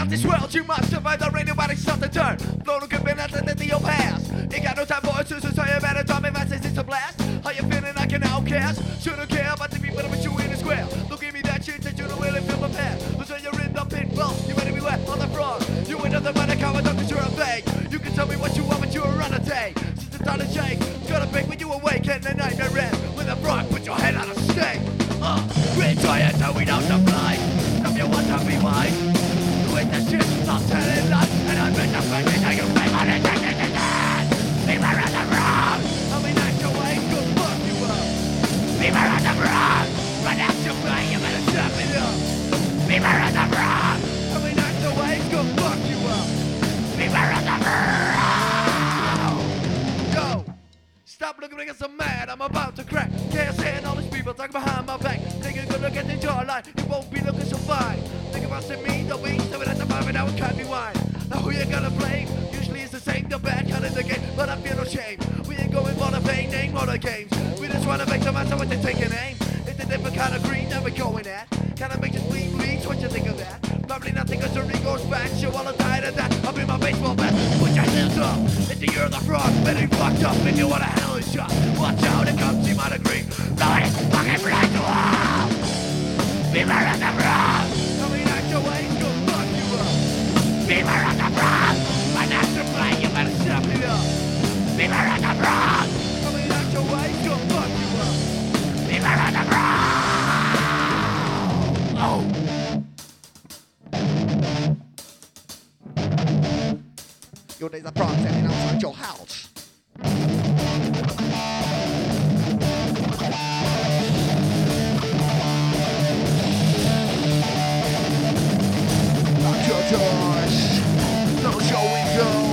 out this world, you must survive the rain, nobody's shot the turn. Blown a good minute and into your past. Ain't got no time for excuses, so you better drop me fast it's a blast. How you feeling like an outcast? Shouldn't care about the people that put you in the square. Don't give me that shit that you don't really feel prepared. But when you're in the pit, well, you better be wet on the front. You ain't nothing but a coward, cause you're a fake. You can tell me what you want, but you're on a day. Since the start to shake, gotta break when you awake in the night and rest. With a frog, put your head on a stake. Uh, to weed out the blind. If you want to be wise, I'm so mad, I'm about to crack. Can't stand all these people talking behind my back. Take a good look at the jawline, you won't be looking so fine. Think about seeing me, the weak, so at the moment I would cut me wine. Now who you gonna blame? Usually it's the same, the bad kind of the game, but I feel no shame. We ain't going for the fame, name for the games. We just wanna make some answer what they taking aim. It's a different kind of green that we're going at. Kinda make you bleed, bleed, what you think of Probably nothing cause the ring goes back, you wanna die to that. I'll be my baseball bat, put your hands up. Into you're the frog, better be fucked up if you want a hell a shot. Watch out, it comes, you might agree. Blood is fucking black to. Fever on the frog. Coming at your way, go fuck you up. Fever on Your days are brought standing outside your house. Not your choice, not your window.